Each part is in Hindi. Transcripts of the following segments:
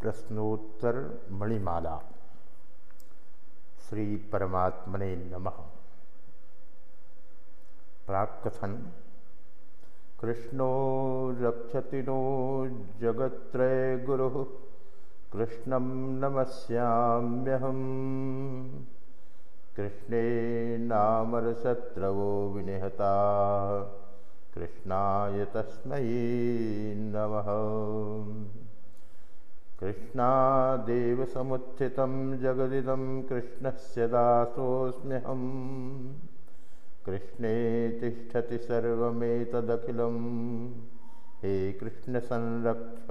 प्रश्नोत्तर मणिमाला। श्री परमात्मने नमः। प्राकथन कृष्णो रक्षति नो जगत्रय गुरु। कृष्ण नमस्याम्यहम्। कृष्णे नामरशत्रवो विनिहता। कृष्णाय तस्मै नमः। कृष्णादेव समुत्थितं जगदिदं कृष्णस्य दासोऽस्म्यहम् कृष्णे तिष्ठति सर्वमेतदखिलं। हे कृष्ण संरक्ष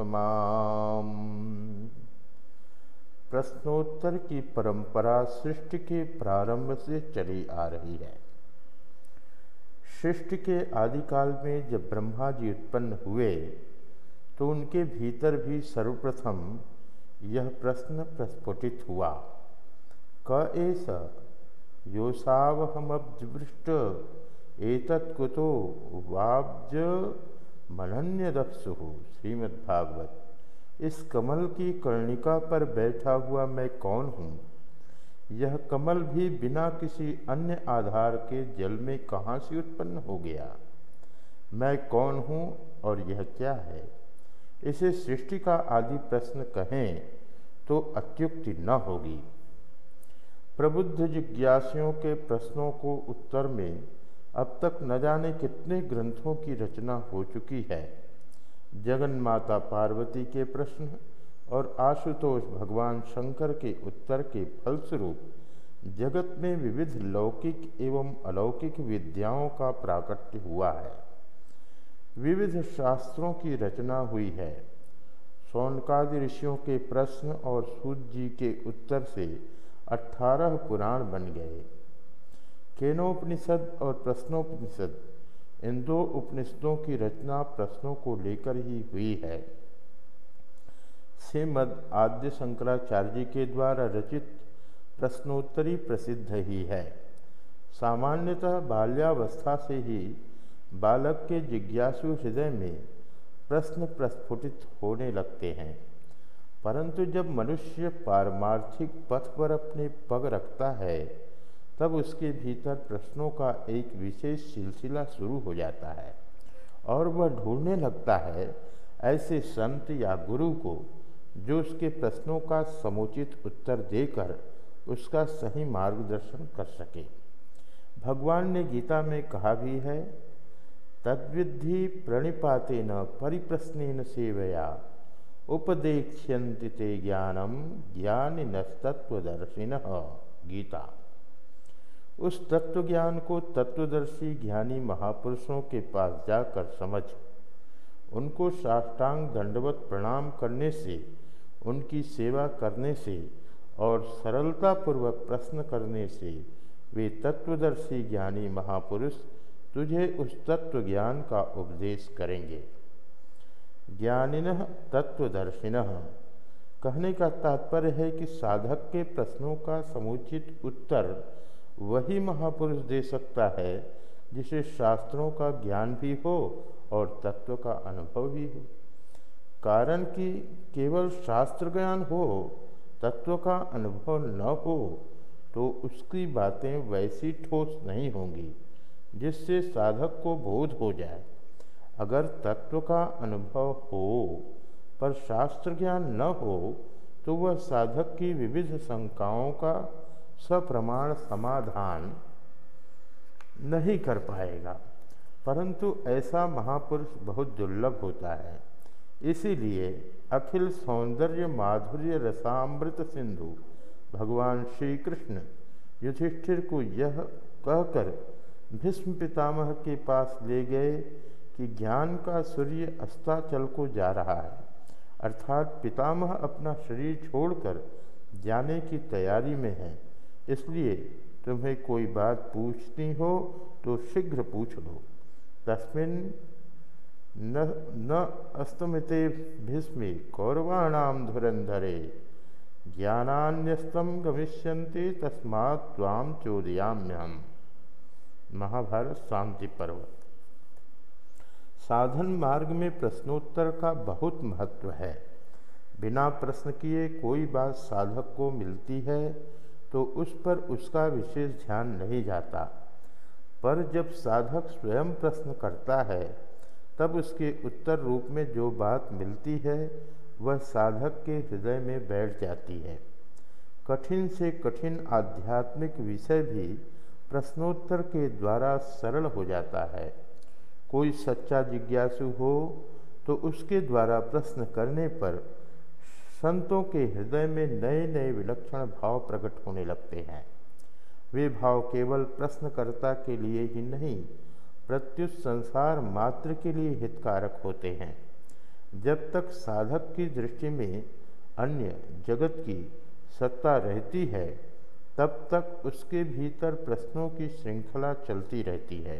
प्रश्नोत्तर की परंपरा सृष्टि के प्रारंभ से चली आ रही है। सृष्टि के आदिकाल में जब ब्रह्मा जी उत्पन्न हुए तो उनके भीतर भी सर्वप्रथम यह प्रश्न प्रस्फुटित हुआ। क एस योसावहमब्जवृष्ट एतत्कुतो वाब्ज मनन्यदस्सु श्रीमद्भागवत। इस कमल की कर्णिका पर बैठा हुआ मैं कौन हूँ? यह कमल भी बिना किसी अन्य आधार के जल में कहाँ से उत्पन्न हो गया? मैं कौन हूँ और यह क्या है? इसे सृष्टि का आदि प्रश्न कहें तो अत्युक्ति न होगी। प्रबुद्ध जिज्ञासियों के प्रश्नों को उत्तर में, अब तक न जाने कितने ग्रंथों की रचना हो चुकी है। जगन माता पार्वती के प्रश्न और आशुतोष भगवान शंकर के उत्तर के फलस्वरूप, जगत में विविध लौकिक एवं अलौकिक विद्याओं का प्राकट्य हुआ है। विविध शास्त्रों की रचना हुई है। सौनकादि ऋषियों के प्रश्न और सूद जी के उत्तर से अठारह पुराण बन गए। केनोपनिषद और प्रश्नोपनिषद इन दो उपनिषदों की रचना प्रश्नों को लेकर ही हुई है। श्रीमद आद्य शंकराचार्य जी के द्वारा रचित प्रश्नोत्तरी प्रसिद्ध ही है। सामान्यतः बाल्यावस्था से ही बालक के जिज्ञासु हृदय में प्रश्न प्रस्फुटित होने लगते हैं। परंतु जब मनुष्य पारमार्थिक पथ पर अपने पग रखता है, तब उसके भीतर प्रश्नों का एक विशेष सिलसिला शुरू हो जाता है और वह ढूँढने लगता है ऐसे संत या गुरु को जो उसके प्रश्नों का समुचित उत्तर देकर उसका सही मार्गदर्शन कर सके। भगवान ने गीता में कहा भी है तद्विधि प्रणिपातेन परिप्रश्न सेवया। उपदेक्ष्यन्ति ते ज्ञानम ज्ञानिनस्तत्वदर्शिन गीता। उस तत्व ज्ञान को तत्वदर्शी ज्ञानी महापुरुषों के पास जाकर समझ। उनको साष्टांग दंडवत प्रणाम करने से, उनकी सेवा करने से और सरलतापूर्वक प्रश्न करने से वे तत्वदर्शी ज्ञानी महापुरुष तुझे उस तत्व ज्ञान का उपदेश करेंगे। ज्ञानिन तत्वदर्शिन। कहने का तात्पर्य है कि साधक के प्रश्नों का समुचित उत्तर वही महापुरुष दे सकता है, जिसे शास्त्रों का ज्ञान भी हो और तत्व का अनुभव भी हो। कारण कि केवल शास्त्र ज्ञान हो, तत्व का अनुभव न हो तो उसकी बातें वैसी ठोस नहीं होंगी। जिससे साधक को बोध हो जाए। अगर तत्व का अनुभव हो, पर शास्त्र ज्ञान न हो तो वह साधक की विविध शंकाओं का सप्रमाण समाधान नहीं कर पाएगा। परंतु ऐसा महापुरुष बहुत दुर्लभ होता है। इसीलिए अखिल सौंदर्य माधुर्य रसामृत सिंधु, भगवान श्री कृष्ण युधिष्ठिर को यह कहकर भीष्म पितामह के पास ले गए कि ज्ञान का सूर्य अस्ताचल को जा रहा है। अर्थात पितामह अपना शरीर छोड़कर जाने की तैयारी में है। इसलिए तुम्हें कोई बात पूछनी हो तो शीघ्र पूछ लो। तस्मिन न न अस्तमिते भीष्मे कौरवाणाम धुरंधरे। ज्ञानान्यस्तम गमिष्यन्ति तस्मात् ताम चोदयाम्यहम। महाभारत शांति पर्व साधन मार्ग में प्रश्नोत्तर का बहुत महत्व है। बिना प्रश्न किए कोई बात साधक को मिलती है तो उस पर उसका विशेष ध्यान नहीं जाता। पर जब साधक स्वयं प्रश्न करता है, तब उसके उत्तर रूप में जो बात मिलती है, वह साधक के हृदय में बैठ जाती है। कठिन से कठिन आध्यात्मिक विषय भी प्रश्नोत्तर के द्वारा सरल हो जाता है। कोई सच्चा जिज्ञासु हो तो उसके द्वारा प्रश्न करने पर संतों के हृदय में नए नए विलक्षण भाव प्रकट होने लगते हैं। वे भाव केवल प्रश्नकर्ता के लिए ही नहीं, प्रत्युत संसार मात्र के लिए हितकारक होते हैं। जब तक साधक की दृष्टि में अन्य जगत की सत्ता रहती है तब तक उसके भीतर प्रश्नों की श्रृंखला चलती रहती है।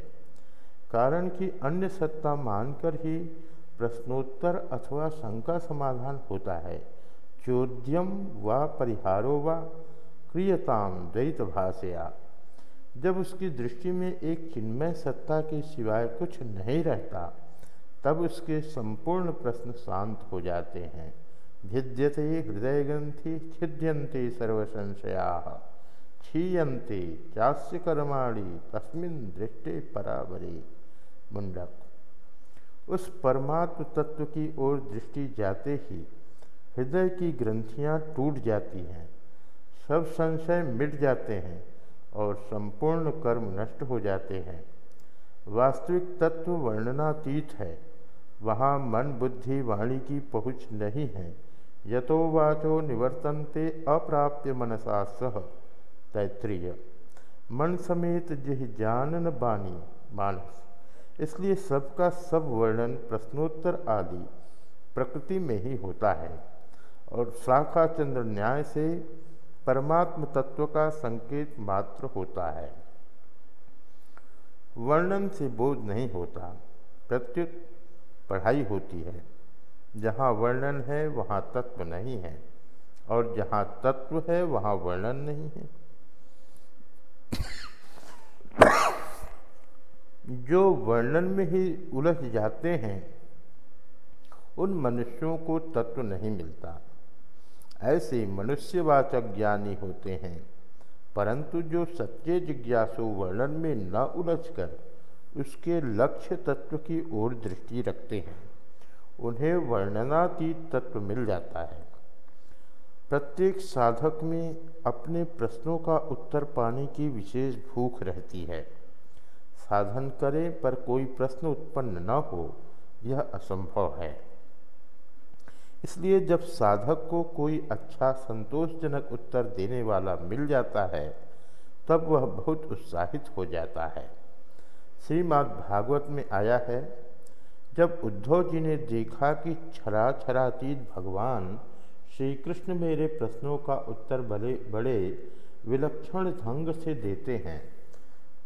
कारण कि अन्य सत्ता मानकर ही प्रश्नोत्तर अथवा शंका समाधान होता है। चोद्यम व परिहारो व क्रियताम द्वैत भाषया। जब उसकी दृष्टि में एक चिन्मय सत्ता के सिवाय कुछ नहीं रहता, तब उसके संपूर्ण प्रश्न शांत हो जाते हैं। भिद्यते हृदय ग्रंथि छिद्यंते सर्वसंशया। क्षीयते चास्य कर्माणी तस्मिन दृष्टि परावरी। मुंडक। उस परमात्म तत्व की ओर दृष्टि जाते ही हृदय की ग्रंथियाँ टूट जाती हैं, सब संशय मिट जाते हैं और संपूर्ण कर्म नष्ट हो जाते हैं। वास्तविक तत्व वर्णनातीत है, वहाँ मन बुद्धि वाणी की पहुँच नहीं है यतो वाचो निवर्तनते अप्राप्य मनसा सह। तैत्रीय मन समेत जिह जानन बानी मानस। इसलिए सबका सब वर्णन, प्रश्नोत्तर आदि प्रकृति में ही होता है। और शाखा चंद्र न्याय से परमात्म तत्व का संकेत मात्र होता है। वर्णन से बोध नहीं होता, प्रत्युत पढ़ाई होती है। जहाँ वर्णन है, वहाँ तत्व नहीं है। और जहाँ तत्व है, वहाँ वर्णन नहीं है। जो वर्णन में ही उलझ जाते हैं, उन मनुष्यों को तत्व नहीं मिलता। ऐसे मनुष्यवाचक ज्ञानी होते हैं, परंतु जो सच्चे जिज्ञासु वर्णन में न उलझकर उसके लक्ष्य तत्व की ओर दृष्टि रखते हैं, उन्हें वर्णनातीत तत्व मिल जाता है। प्रत्येक साधक में अपने प्रश्नों का उत्तर पाने की विशेष भूख रहती है। साधन करें, पर कोई प्रश्न उत्पन्न न हो, यह असंभव है। इसलिए जब साधक को कोई अच्छा संतोषजनक उत्तर देने वाला मिल जाता है, तब वह बहुत उत्साहित हो जाता है। श्रीमद् भागवत में आया है, जब उद्धव जी ने देखा कि छरा छरातीत भगवान श्री कृष्ण मेरे प्रश्नों का उत्तर बड़े बड़े विलक्षण ढंग से देते हैं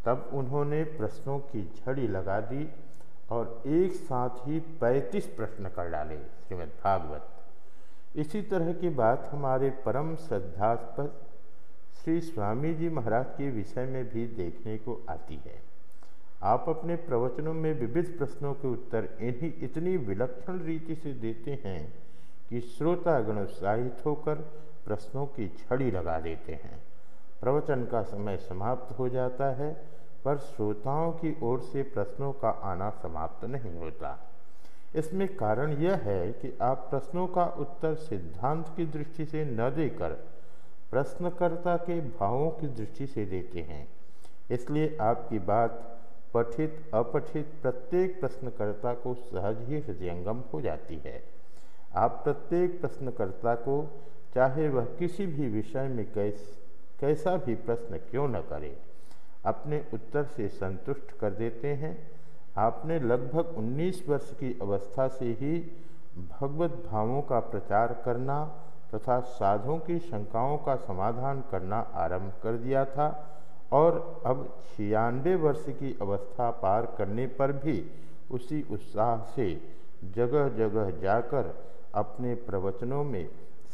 तब उन्होंने प्रश्नों की झड़ी लगा दी और एक साथ ही पैंतीस प्रश्न कर डाले, श्रीमद् भागवत। इसी तरह की बात हमारे परम श्रद्धास्पद श्री स्वामी जी महाराज के विषय में भी देखने को आती है। आप अपने प्रवचनों में विविध प्रश्नों के उत्तर इन्हीं इतनी विलक्षण रीति से देते हैं कि श्रोतागण उत्साहित होकर प्रश्नों की छड़ी लगा देते हैं। प्रवचन का समय समाप्त हो जाता है, पर श्रोताओं की ओर से प्रश्नों का आना समाप्त नहीं होता। इसमें कारण यह है कि आप प्रश्नों का उत्तर सिद्धांत की दृष्टि से न देकर प्रश्नकर्ता के भावों की दृष्टि से देते हैं। इसलिए आपकी बात पठित, अपठित प्रत्येक प्रश्नकर्ता को सहज ही हृदयंगम हो जाती है। आप प्रत्येक प्रश्नकर्ता को, चाहे वह किसी भी विषय में कैस कैसा भी प्रश्न क्यों न करें। अपने उत्तर से संतुष्ट कर देते हैं। आपने लगभग 19 वर्ष की अवस्था से ही भगवत भावों का प्रचार करना तथा साधुओं की शंकाओं का समाधान करना आरंभ कर दिया था और अब छियानवे वर्ष की अवस्था पार करने पर भी उसी उत्साह से जगह जगह जाकर अपने प्रवचनों में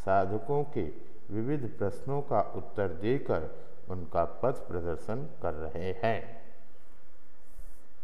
साधकों के विविध प्रश्नों का उत्तर देकर उनका पथ प्रदर्शन कर रहे हैं।